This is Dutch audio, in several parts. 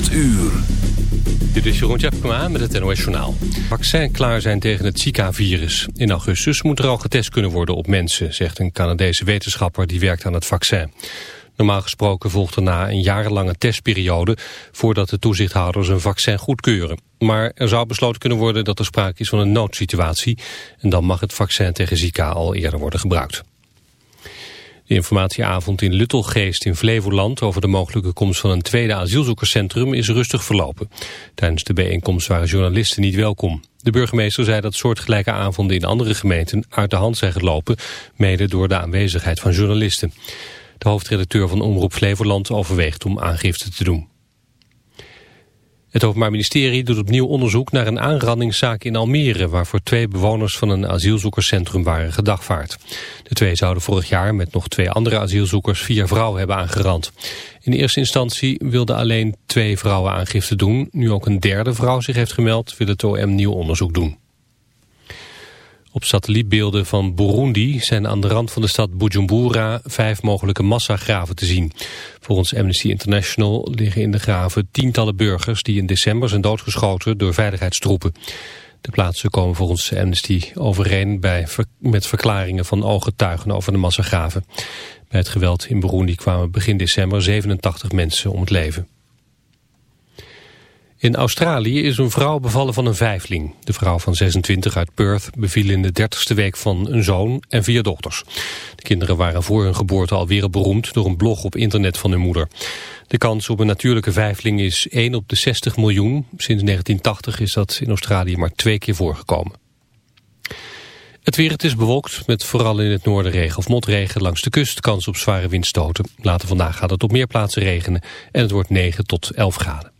8 uur. Dit is Jeroen Tjepkema met het NOS Journaal. Vaccin klaar zijn tegen het Zika-virus. In augustus moet er al getest kunnen worden op mensen... zegt een Canadese wetenschapper die werkt aan het vaccin. Normaal gesproken volgt na een jarenlange testperiode... voordat de toezichthouders een vaccin goedkeuren. Maar er zou besloten kunnen worden dat er sprake is van een noodsituatie... en dan mag het vaccin tegen Zika al eerder worden gebruikt. De informatieavond in Luttelgeest in Flevoland over de mogelijke komst van een tweede asielzoekerscentrum is rustig verlopen. Tijdens de bijeenkomst waren journalisten niet welkom. De burgemeester zei dat soortgelijke avonden in andere gemeenten uit de hand zijn gelopen, mede door de aanwezigheid van journalisten. De hoofdredacteur van Omroep Flevoland overweegt om aangifte te doen. Het Openbaar Ministerie doet opnieuw onderzoek naar een aanrandingszaak in Almere... waarvoor twee bewoners van een asielzoekerscentrum waren gedagvaard. De twee zouden vorig jaar met nog twee andere asielzoekers vier vrouwen hebben aangerand. In eerste instantie wilden alleen twee vrouwen aangifte doen. Nu ook een derde vrouw zich heeft gemeld, wil het OM nieuw onderzoek doen. Op satellietbeelden van Burundi zijn aan de rand van de stad Bujumbura vijf mogelijke massagraven te zien. Volgens Amnesty International liggen in de graven tientallen burgers die in december zijn doodgeschoten door veiligheidstroepen. De plaatsen komen volgens Amnesty overeen bij, met verklaringen van ooggetuigen over de massagraven. Bij het geweld in Burundi kwamen begin december 87 mensen om het leven. In Australië is een vrouw bevallen van een vijfling. De vrouw van 26 uit Perth beviel in de dertigste week van een zoon en vier dochters. De kinderen waren voor hun geboorte al wereldberoemd door een blog op internet van hun moeder. De kans op een natuurlijke vijfling is 1 op de 60 miljoen. Sinds 1980 is dat in Australië maar twee keer voorgekomen. Het weer, het is bewolkt, met vooral in het noorden regen of motregen langs de kust, kans op zware windstoten. Later vandaag gaat het op meer plaatsen regenen en het wordt 9 tot 11 graden.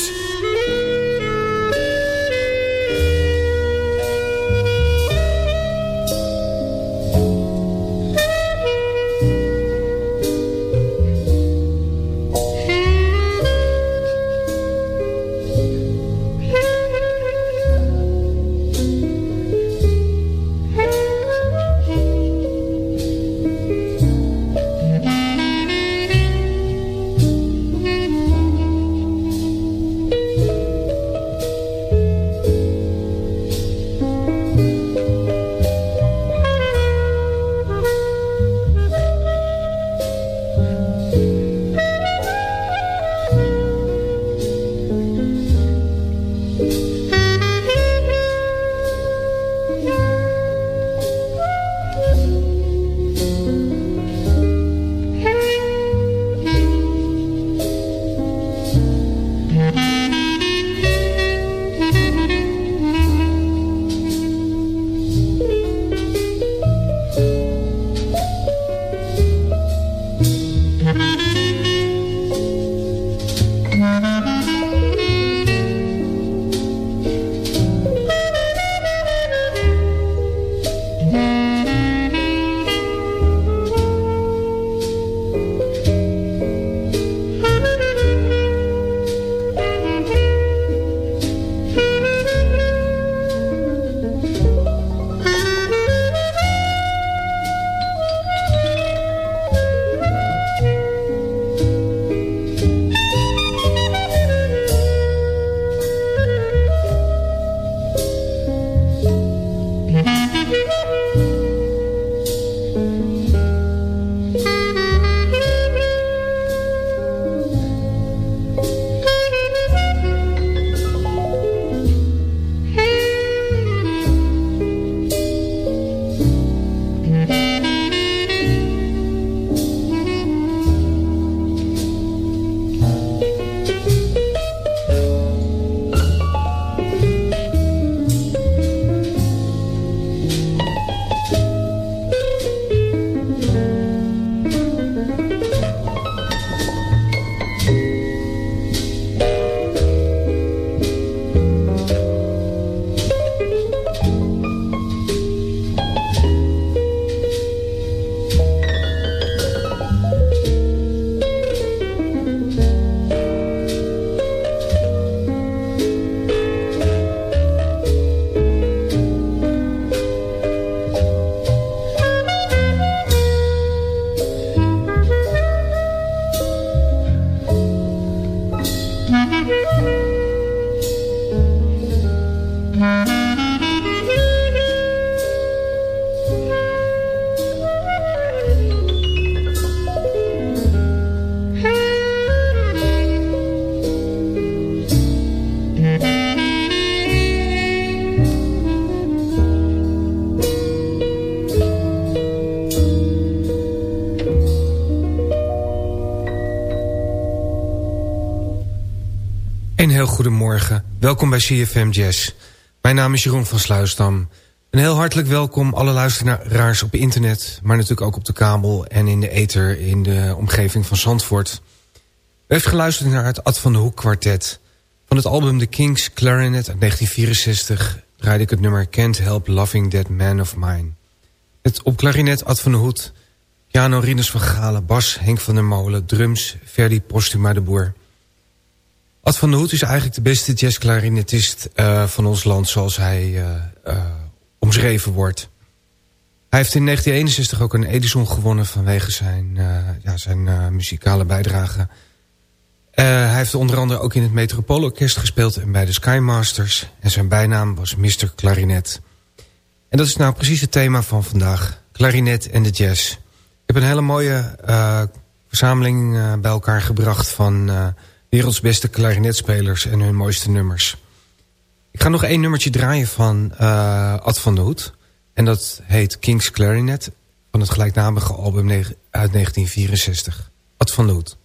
Goedemorgen. Welkom bij CFM Jazz. Mijn naam is Jeroen van Sluisdam. Een heel hartelijk welkom alle luisteraars op internet... maar natuurlijk ook op de kabel en in de ether in de omgeving van Zandvoort. U heeft geluisterd naar het Ad van de Hoek kwartet. Van het album The King's Clarinet uit 1964 draaide ik het nummer Can't Help Loving That Man of Mine. Het op klarinet Ad van de Hoed, piano Rinus van Galen, bas Henk van der Molen, drums Ferdi Postuma de Boer... Ad van der Hoed is eigenlijk de beste jazzklarinetist uh, van ons land... zoals hij uh, uh, omschreven wordt. Hij heeft in 1961 ook een Edison gewonnen... vanwege zijn, ja, zijn muzikale bijdrage. hij heeft onder andere ook in het Metropoolorkest gespeeld... en bij de Skymasters. En zijn bijnaam was Mr. Clarinet. En dat is nou precies het thema van vandaag. Clarinet en de jazz. Ik heb een hele mooie verzameling bij elkaar gebracht van werelds beste klarinetspelers en hun mooiste nummers. Ik ga nog één nummertje draaien van uh, Ad van de Hoed. En dat heet King's Clarinet van het gelijknamige album uit 1964. Ad van de Hoed.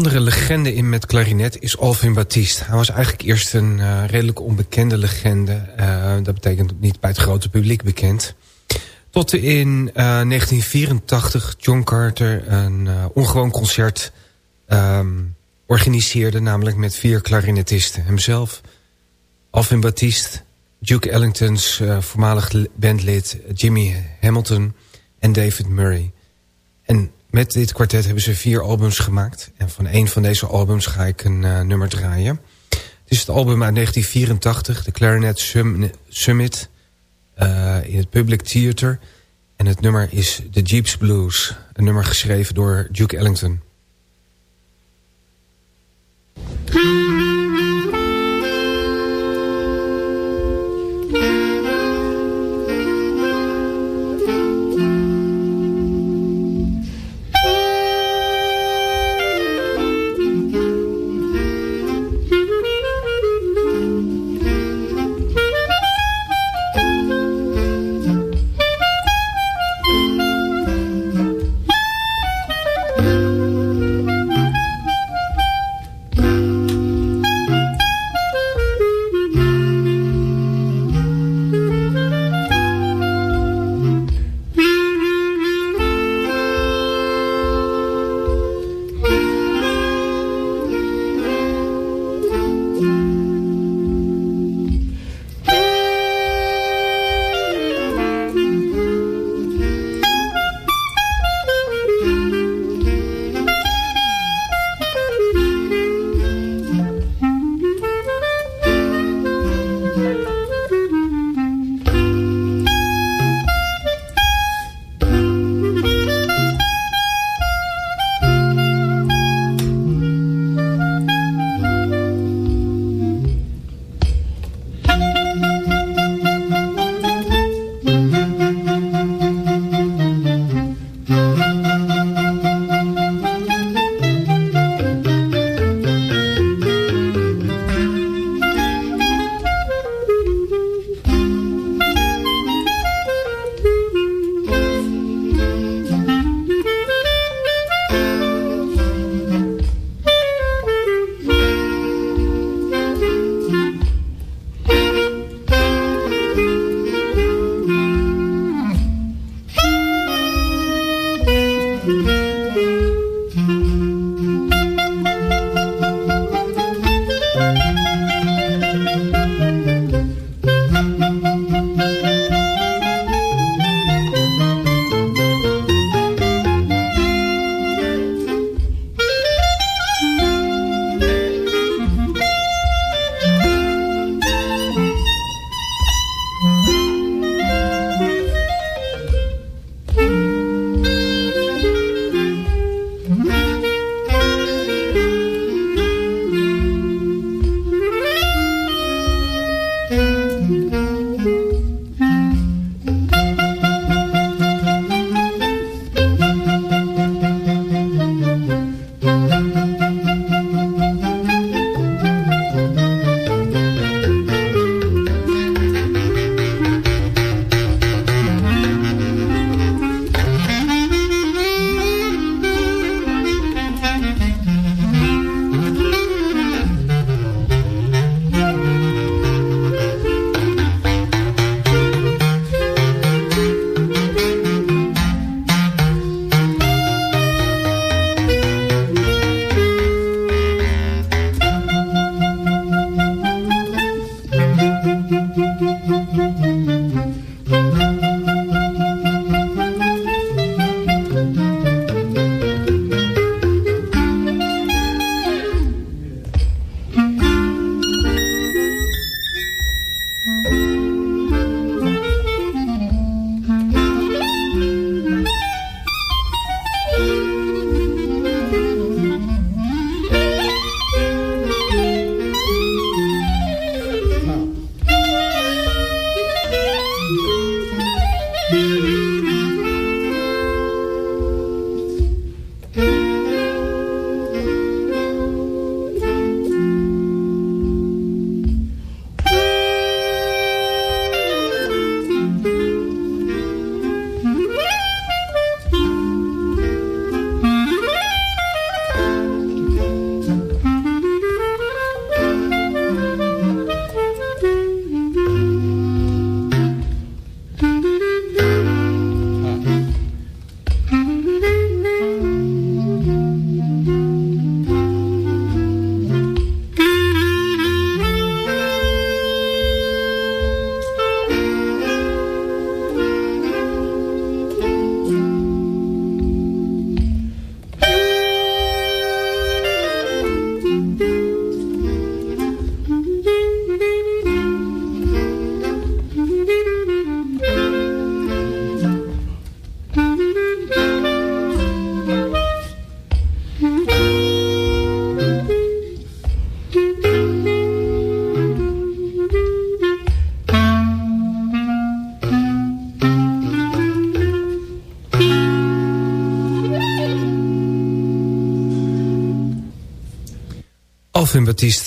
Andere legende in met klarinet is Alvin Baptiste. Hij was eigenlijk eerst een uh, redelijk onbekende legende. Uh, dat betekent niet bij het grote publiek bekend. Tot in uh, 1984 John Carter een ongewoon concert um, organiseerde. Namelijk met vier klarinetisten. Hemzelf, Alvin Baptiste, Duke Ellington's voormalig bandlid Jimmy Hamilton en David Murray. En met dit kwartet hebben ze vier albums gemaakt. En van een van deze albums ga ik een uh, nummer draaien. Het is het album uit 1984, de Clarinet Summit... Uh, in het Public Theater. En het nummer is The Jeeps Blues. Een nummer geschreven door Duke Ellington.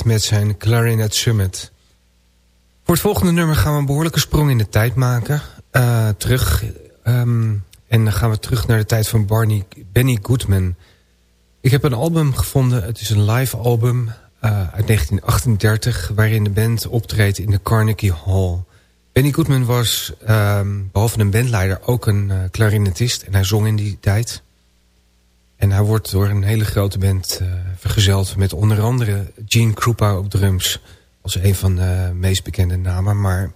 Met zijn Clarinet Summit. Voor het volgende nummer gaan we een behoorlijke sprong in de tijd maken. Uh, terug. Um, en dan gaan we terug naar de tijd van Barney, Benny Goodman. Ik heb een album gevonden. Het is een live album uh, uit 1938... waarin de band optreedt in de Carnegie Hall. Benny Goodman was, um, behalve een bandleider, ook een uh, clarinetist. En hij zong in die tijd. En hij wordt door een hele grote band uh, vergezeld... met onder andere Gene Krupa op drums... als een van de meest bekende namen. Maar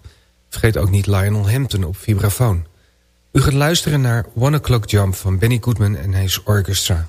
vergeet ook niet Lionel Hampton op vibrafoon. U gaat luisteren naar One O'Clock Jump van Benny Goodman en his orchestra.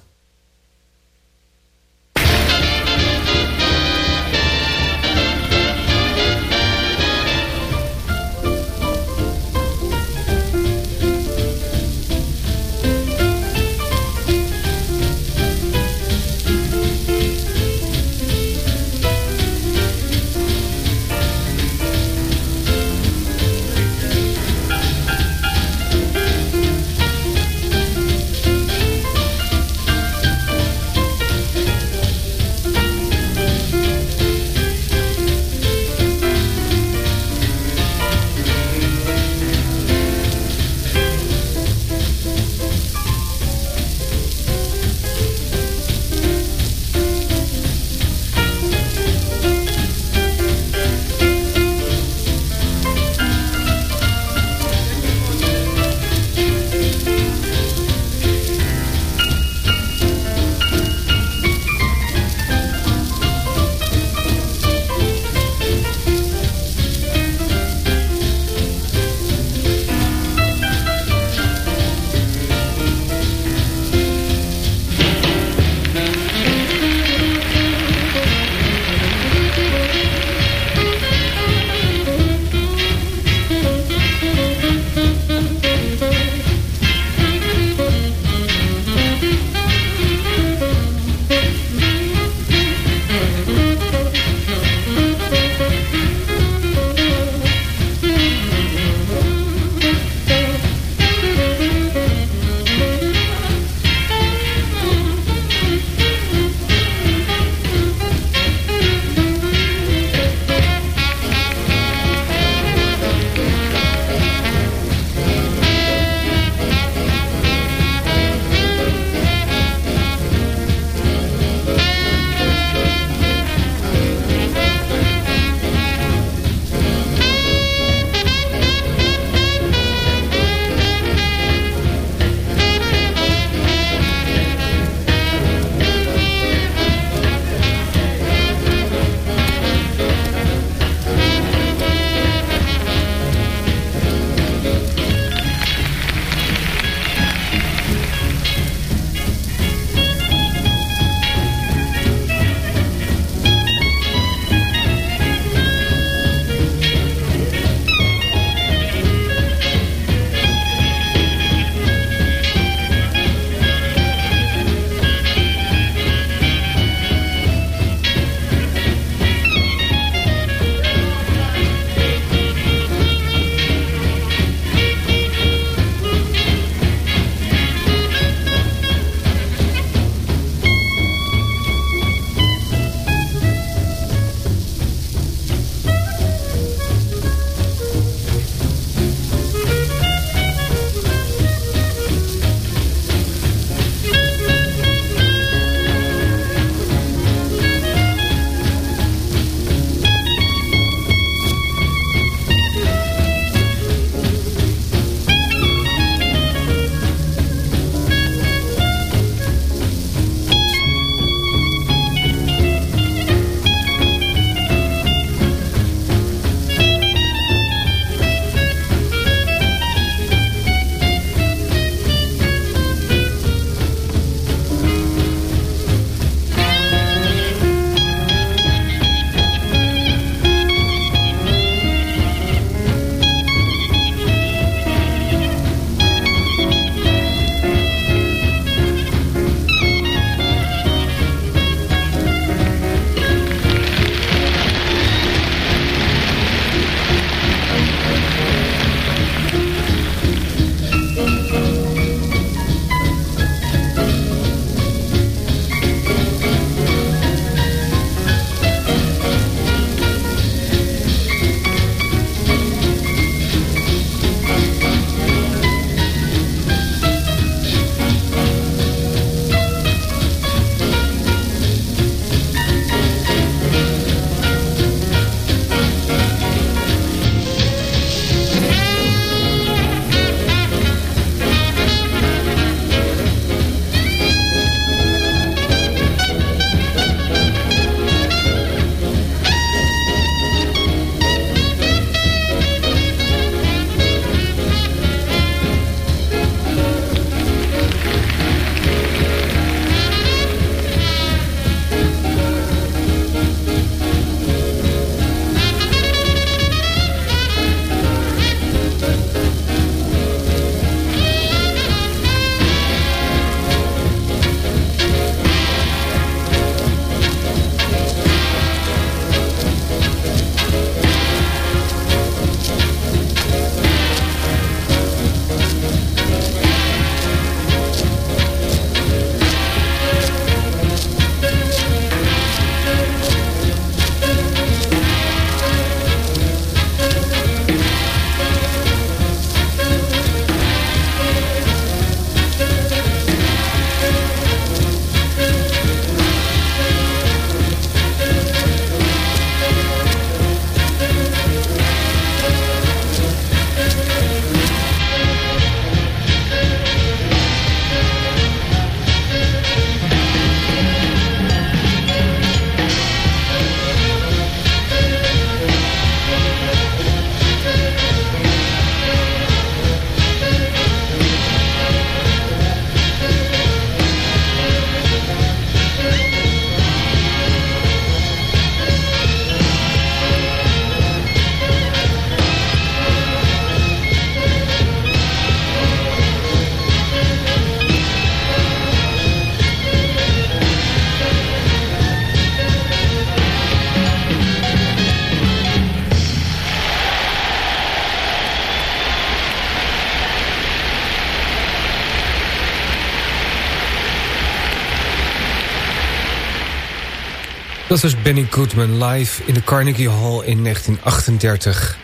Was Benny Goodman live in de Carnegie Hall in 1938.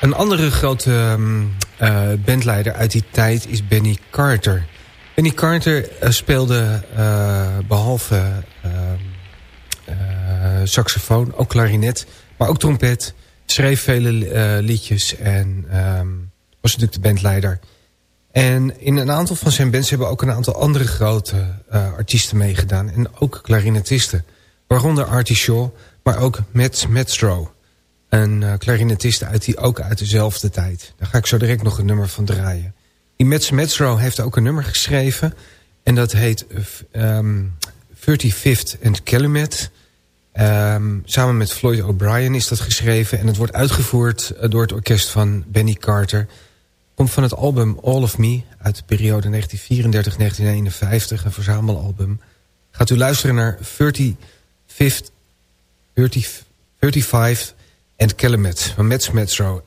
Een andere grote uh, bandleider uit die tijd is Benny Carter. Benny Carter uh, speelde uh, behalve saxofoon, ook klarinet, maar ook trompet. Schreef vele liedjes en um, was natuurlijk de bandleider. En in een aantal van zijn bands hebben ook een aantal andere grote artiesten meegedaan. En ook klarinetisten. Waaronder Artie Shaw, maar ook Matt Metstro. Een uh, uit die, ook uit dezelfde tijd. Daar ga ik zo direct nog een nummer van draaien. Die Matt Metstro heeft ook een nummer geschreven. En dat heet um, 35th and Calumet. Um, samen met Floyd O'Brien is dat geschreven. En het wordt uitgevoerd uh, door het orkest van Benny Carter. Komt van het album All of Me uit de periode 1934-1951. Een verzamelalbum. Gaat u luisteren naar 30 Fifth, 30, 35 en Calumet Mets Metro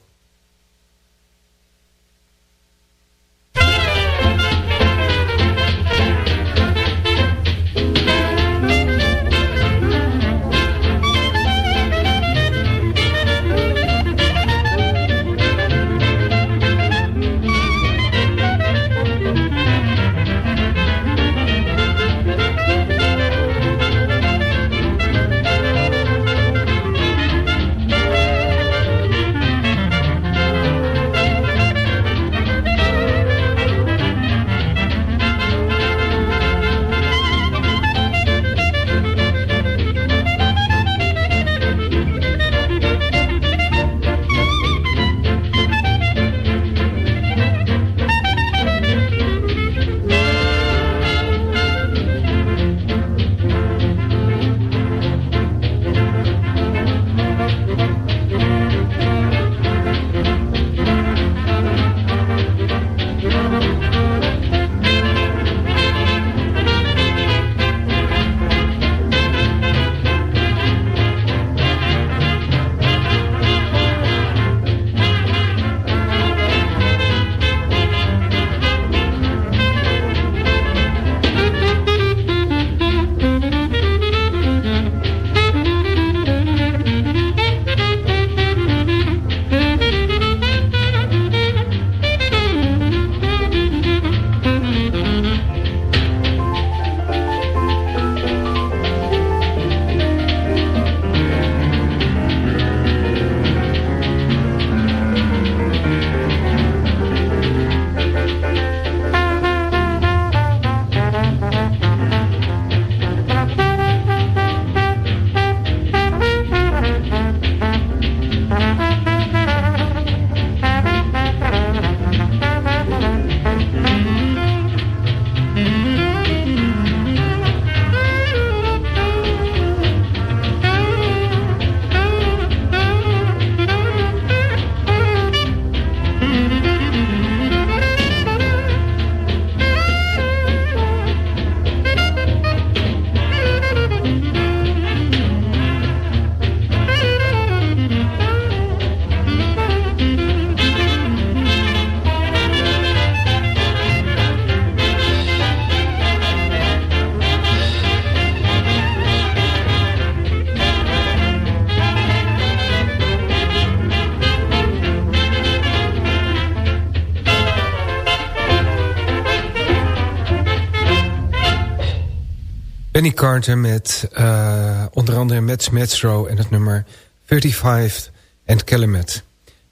Carter met uh, onder andere Mets Metro en het nummer 35 and Calumet.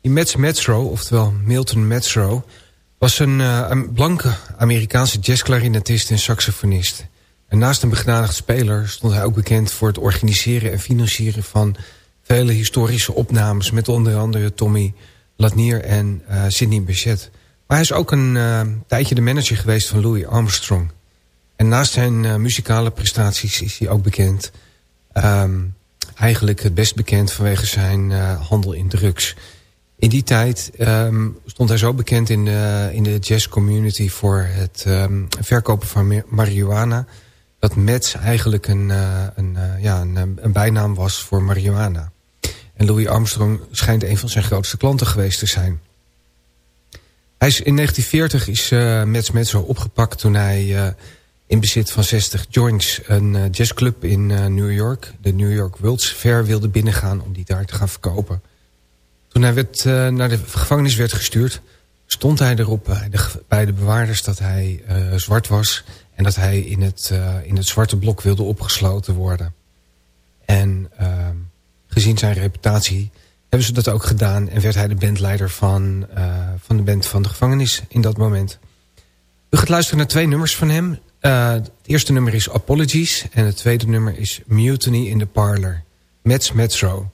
Die Mets Metro, oftewel Milton Metro, was een, uh, een blanke Amerikaanse jazzklarinetist en saxofonist. En naast een begnadigd speler stond hij ook bekend voor het organiseren en financieren van vele historische opnames met onder andere Tommy Latnier en uh, Sidney Bechet. Maar hij is ook een tijdje de manager geweest van Louis Armstrong. En naast zijn uh, muzikale prestaties is hij ook bekend. Um, eigenlijk het best bekend vanwege zijn uh, handel in drugs. In die tijd um, stond hij zo bekend in de, in de jazz community... voor het um, verkopen van marihuana... dat Mets eigenlijk een, uh, een, ja, een, een, bijnaam was voor marihuana. En Louis Armstrong schijnt een van zijn grootste klanten geweest te zijn. Hij is, in 1940 is uh, Mets Metro opgepakt toen hij in bezit van 60 joints een uh, jazzclub in uh, New York. De New York World's Fair wilde binnengaan om die daar te gaan verkopen. Toen hij werd, uh, naar de gevangenis werd gestuurd... stond hij erop bij de, bewaarders dat hij zwart was... en dat hij in het, in het zwarte blok wilde opgesloten worden. En gezien zijn reputatie hebben ze dat ook gedaan... en werd hij de bandleider van, van de band van de gevangenis in dat moment... U gaat luisteren naar twee nummers van hem. Uh, het eerste nummer is Apologies en het tweede nummer is Mutiny in the Parlor. Mets Metro.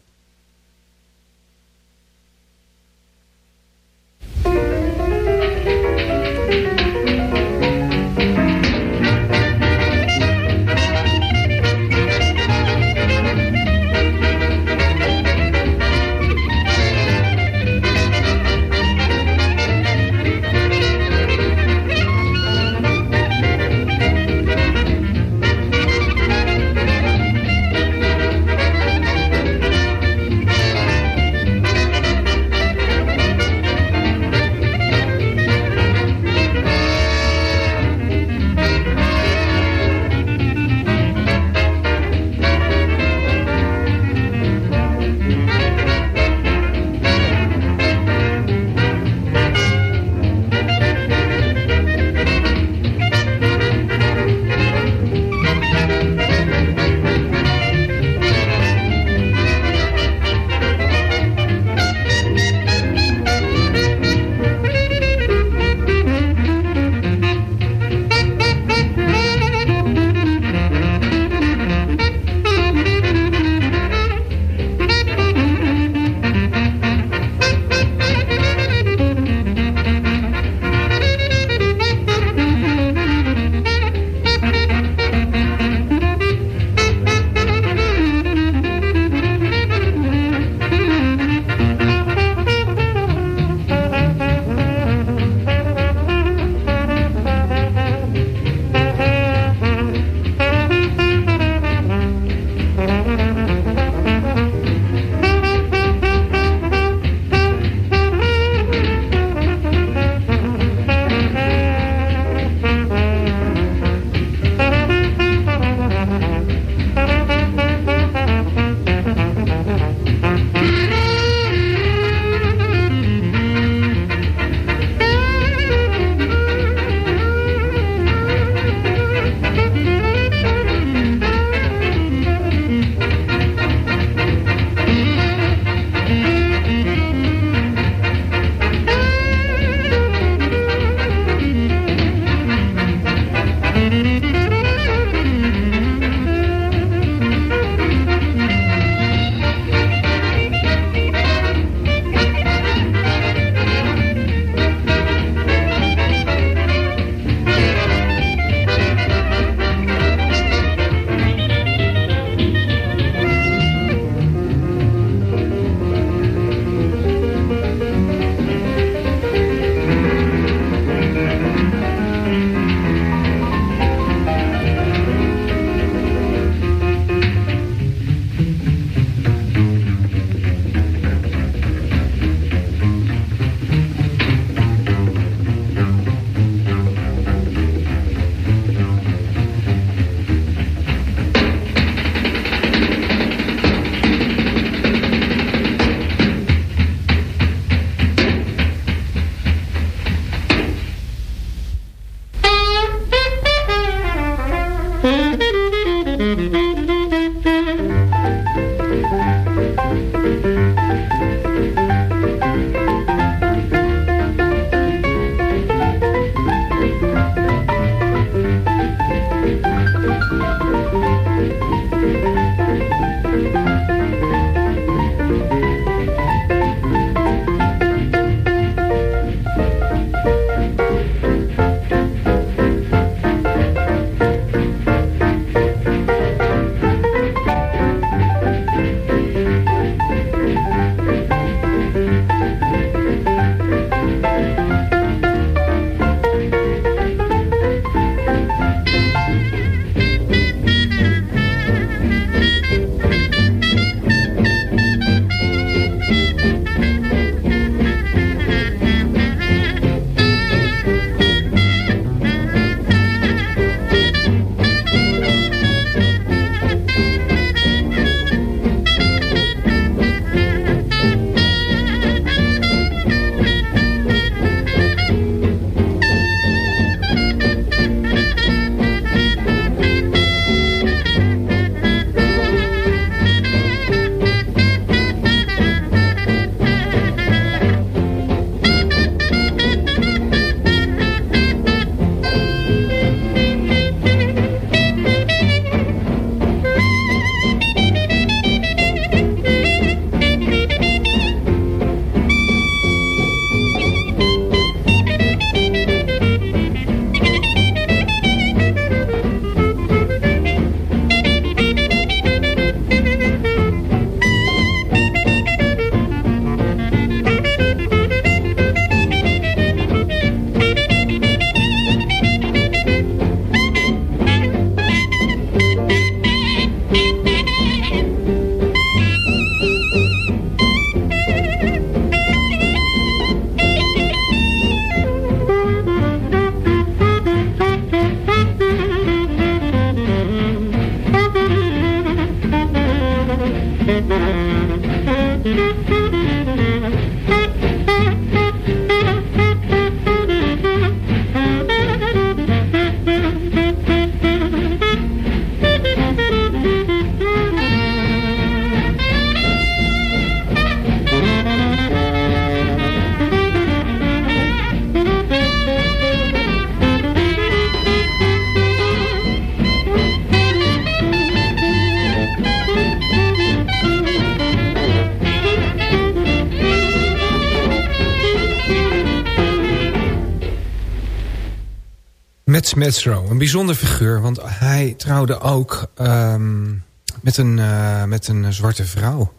Mets Metzro, een bijzonder figuur. Want hij trouwde ook um, met, een, uh, met een zwarte vrouw.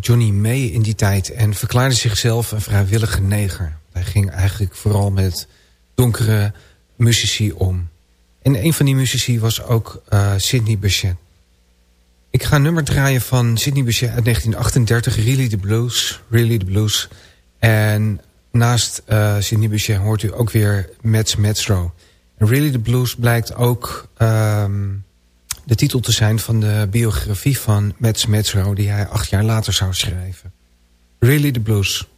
Johnny May in die tijd. En verklaarde zichzelf een vrijwillige neger. Hij ging eigenlijk vooral met donkere muzici om. En een van die muzici was ook uh, Sidney Bechet. Ik ga een nummer draaien van Sidney Bechet uit 1938. Really the Blues. Really the Blues. En naast uh, Sidney Bechet hoort u ook weer Mets Metzro. Really the Blues blijkt ook um, de titel te zijn van de biografie van Mets Metzro... die hij acht jaar later zou schrijven. Really the Blues.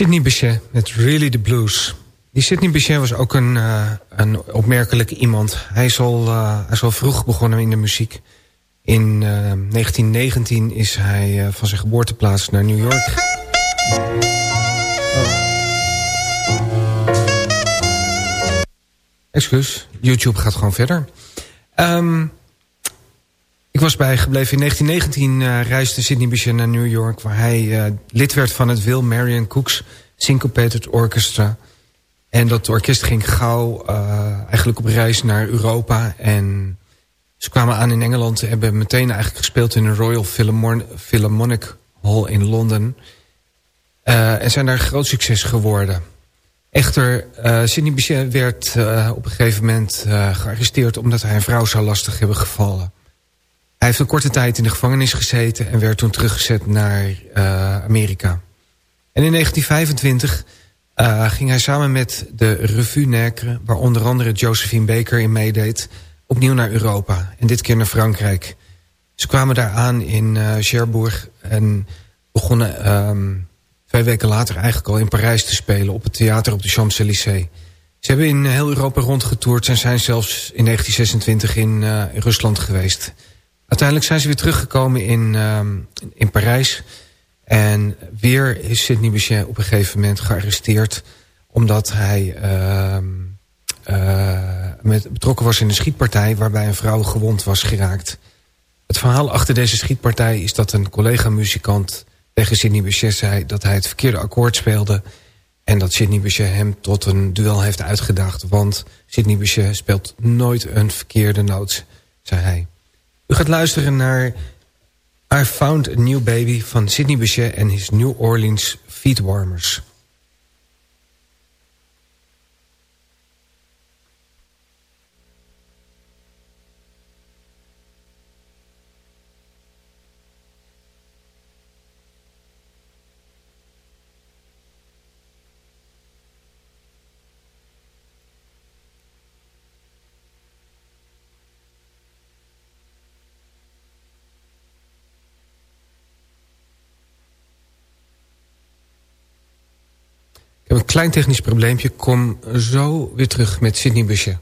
Sidney Bechet met Really the Blues. Die Sidney Bechet was ook een, uh, een opmerkelijke iemand. Hij is, al, uh, hij is al vroeg begonnen in de muziek. In uh, 1919 is hij van zijn geboorteplaats naar New York. Oh. Excuus, YouTube gaat gewoon verder. Um, ik was bijgebleven. In 1919 uh, reisde Sidney Bechet naar New York... waar hij uh, lid werd van het Will Marion Cooks Syncopated Orchestra. En dat orkest ging gauw uh, eigenlijk op reis naar Europa. En ze kwamen aan in Engeland. Hebben meteen eigenlijk gespeeld in de Royal Philharmonic Hall in Londen. en zijn daar groot succes geworden. Echter, Sidney Bechet werd op een gegeven moment gearresteerd... omdat hij een vrouw zou lastig hebben gevallen. Hij heeft een korte tijd in de gevangenis gezeten... en werd toen teruggezet naar uh, Amerika. En in 1925 uh, ging hij samen met de Revue Nègre... waar onder andere Josephine Baker in meedeed... opnieuw naar Europa. En dit keer naar Frankrijk. Ze kwamen daar aan in uh, Cherbourg... en begonnen um, twee weken later eigenlijk al in Parijs te spelen... op het theater op de Champs-Élysées. Ze hebben in heel Europa rondgetoerd... en zijn zelfs in 1926 in, uh, in Rusland geweest... Uiteindelijk zijn ze weer teruggekomen in, uh, in Parijs. En weer is Sidney Bechet op een gegeven moment gearresteerd... omdat hij uh, uh, met, betrokken was in een schietpartij... waarbij een vrouw gewond was geraakt. Het verhaal achter deze schietpartij is dat een collega-muzikant... tegen Sidney Bechet zei dat hij het verkeerde akkoord speelde... en dat Sidney Bechet hem tot een duel heeft uitgedaagd. Want Sidney Bechet speelt nooit een verkeerde noot, zei hij. U gaat luisteren naar I Found a New Baby van Sidney Bechet en his New Orleans Feetwarmers. Heb een klein technisch probleempje. Kom zo weer terug met Sydney Busje.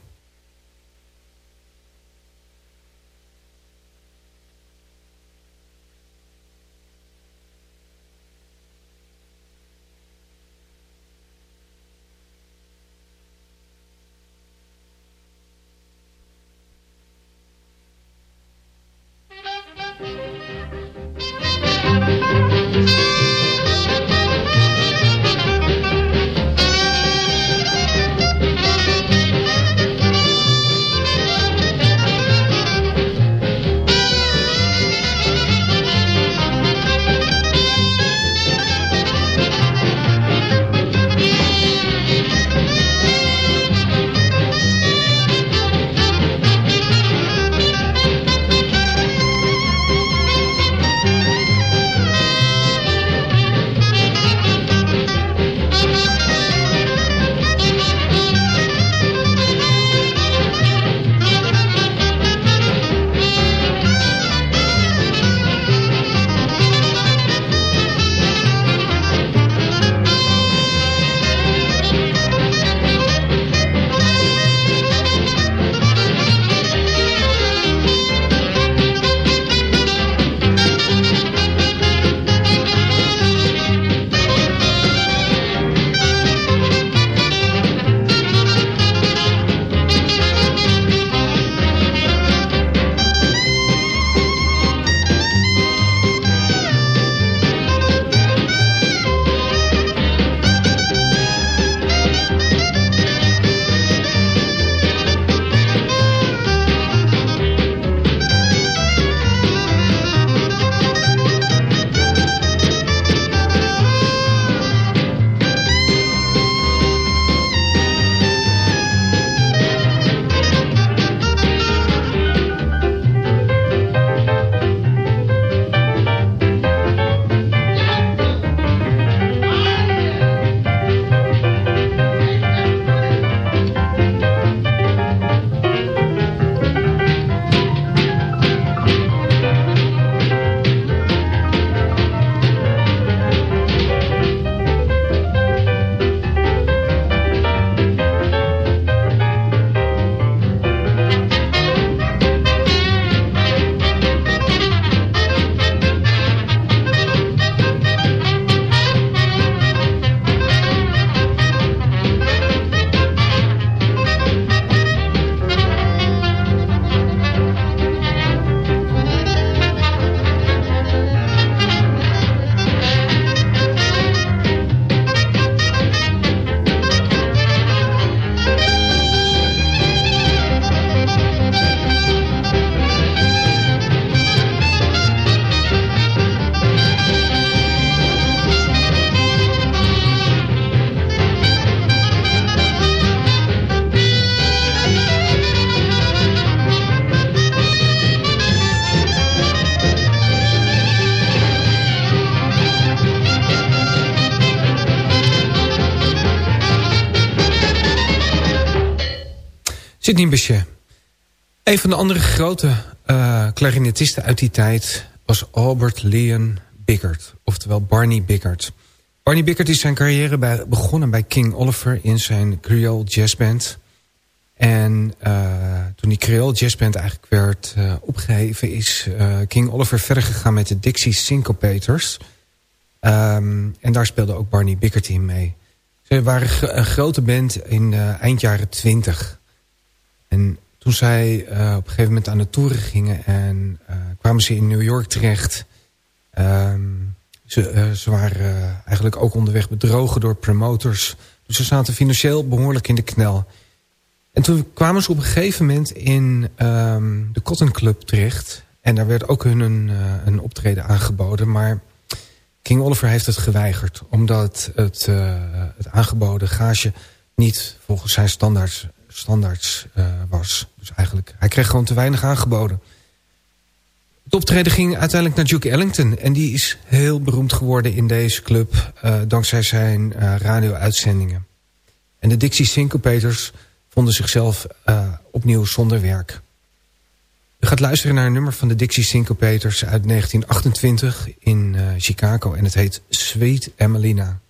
Een van de andere grote uh, clarinetisten uit die tijd was Albert Leon Bickert. Oftewel Barney Bickert. Barney Bickert is zijn carrière bij, begonnen bij King Oliver in zijn Creole Jazzband. En uh, toen die Creole Jazzband eigenlijk werd uh, opgeheven... is King Oliver verder gegaan met de Dixie Syncopators. Um, en daar speelde ook Barney Bickert in mee. Ze waren een grote band in eind jaren twintig. En toen zij op een gegeven moment aan de toeren gingen... en kwamen ze in New York terecht... Um, ze, uh, ze waren eigenlijk ook onderweg bedrogen door promoters. Dus ze zaten financieel behoorlijk in de knel. En toen kwamen ze op een gegeven moment in um, de Cotton Club terecht. En daar werd ook hun een, een optreden aangeboden. Maar King Oliver heeft het geweigerd. Omdat het, het aangeboden gage niet volgens zijn standaards, standaards was. Dus eigenlijk, hij kreeg gewoon te weinig aangeboden. Het optreden ging uiteindelijk naar Duke Ellington. En die is heel beroemd geworden in deze club... Uh, dankzij zijn uh, radio-uitzendingen. En de Dixie Syncopators vonden zichzelf opnieuw zonder werk. U gaat luisteren naar een nummer van de Dixie Syncopators uit 1928 in Chicago. En het heet Sweet Emelina.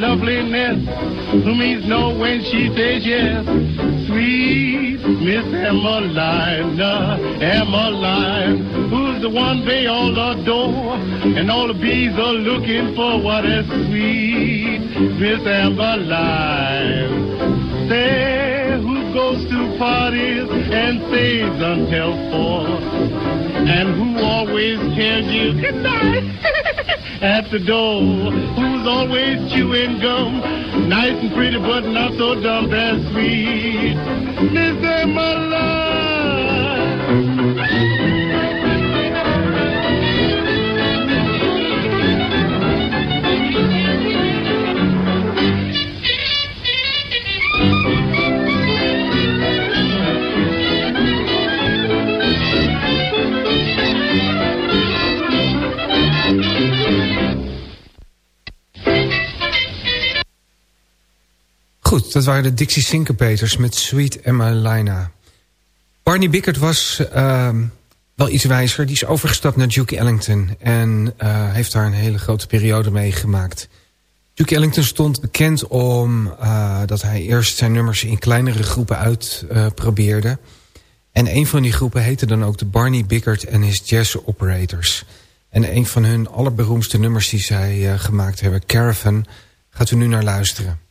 Who means no when she says yes. Sweet Miss Emmeline, Emmeline, who's the one they all adore, and all the bees are looking for what is sweet Miss Emmeline. Say who goes to parties and stays until four, and who always tells you? Good night at the door, who's always chewing gum? Nice and pretty, but not so dumb, that's sweet. Miss Emma Goed, dat waren de Dixie Syncopators met Sweet Emma Barney Bickert was uh, wel iets wijzer. Die is overgestapt naar Duke Ellington. En uh, heeft daar een hele grote periode meegemaakt. Duke Ellington stond bekend om uh, dat hij eerst zijn nummers in kleinere groepen uitprobeerde. en een van die groepen heette dan ook de Barney Bickert en his Jazz Operators. En een van hun allerberoemdste nummers die zij gemaakt hebben, Caravan, gaat u nu naar luisteren.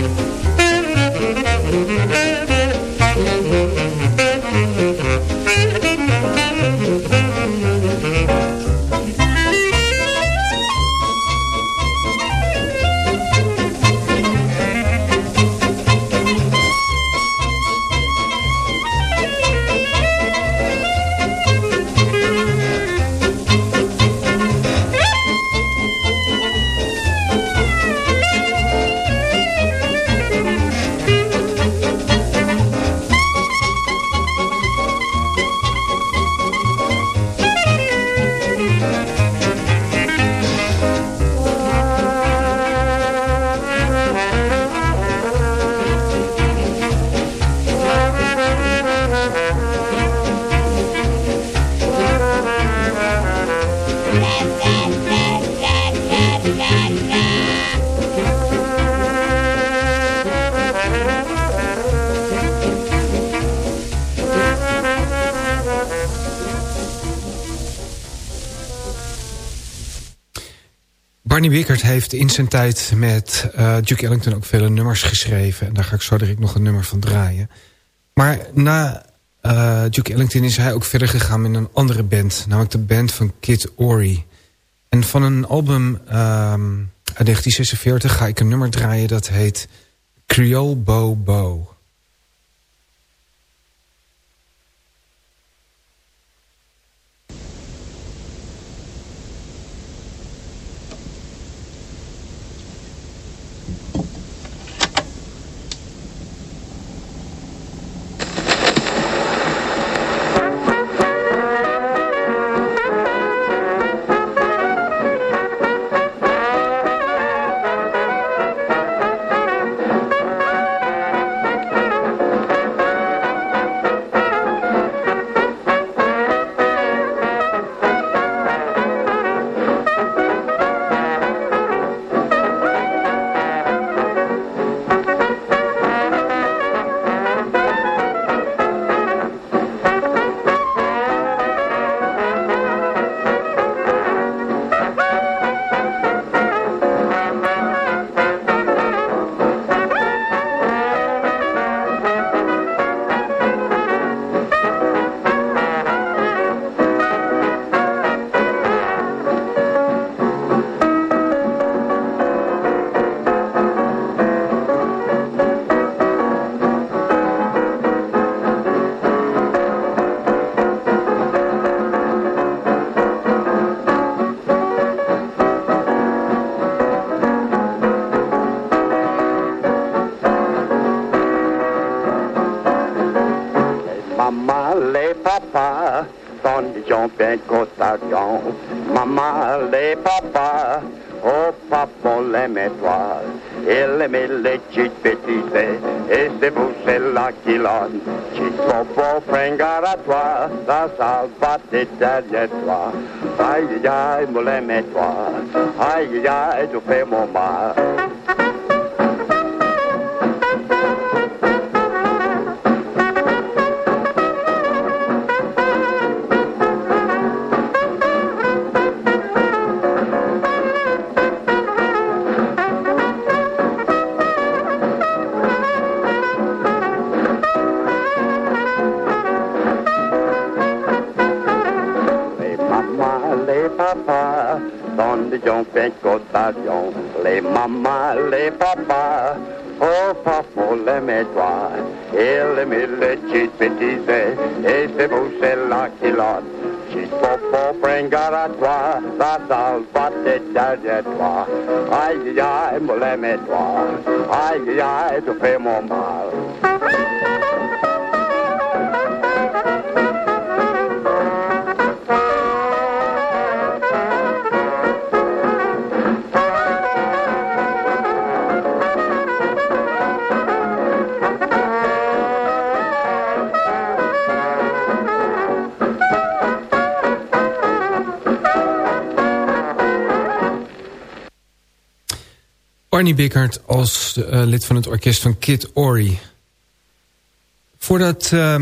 Barney Heeft in zijn tijd met uh, Duke Ellington ook vele nummers geschreven. En daar ga ik zo direct nog een nummer van draaien. Maar na uh, Duke Ellington is hij ook verder gegaan met een andere band. Namelijk de band van Kid Ory. En van een album um, uit 1946 ga ik een nummer draaien dat heet Creole Bo Bo. Derrière toi. Aïe, aïe, aïe, moulin, toi. Aïe, aïe, aïe, tu fais mon mal. Les mamas, les papas, oh papa, l'aimais-toi, il aimait les petites bêtises, et c'est vous, c'est là qui l'a. Si popo prengar à toi, la salle va derrière toi. Aïe, aïe, me l'aimais-toi, aïe, aïe, aïe, tu fais mon mal. Barney Bickert als uh, lid van het orkest van Kid Ory. Voordat uh,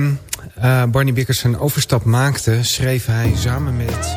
uh, Barney Bickert zijn overstap maakte... schreef hij samen met...